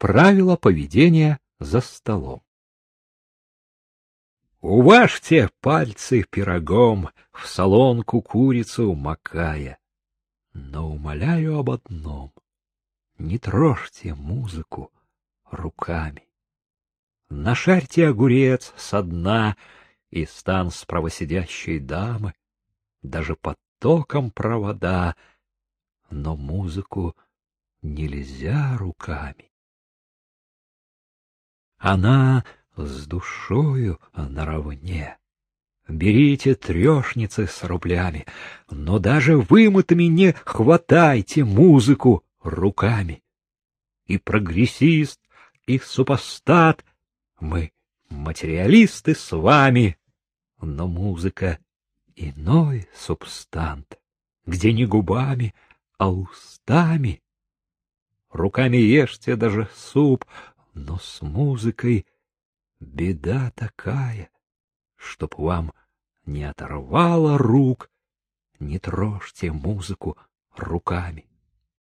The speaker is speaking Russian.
правила поведения за столом. Уважьте пальцы пирогом, в солонку курицу макая. Но умоляю об одном — не трожьте музыку руками. Нашарьте огурец со дна и стан с правосидящей дамы, даже под током провода, но музыку нельзя руками. Она с душою наравне. Берите трешницы с рублями, но даже вымытыми не хватайте музыку руками. И прогрессист, и супостат, мы материалисты с вами, но музыка — иной субстант, где не губами, а устами. Руками ешьте даже суп, но с музыкой беда такая, чтоб вам не оторвало рук, не трожьте музыку руками.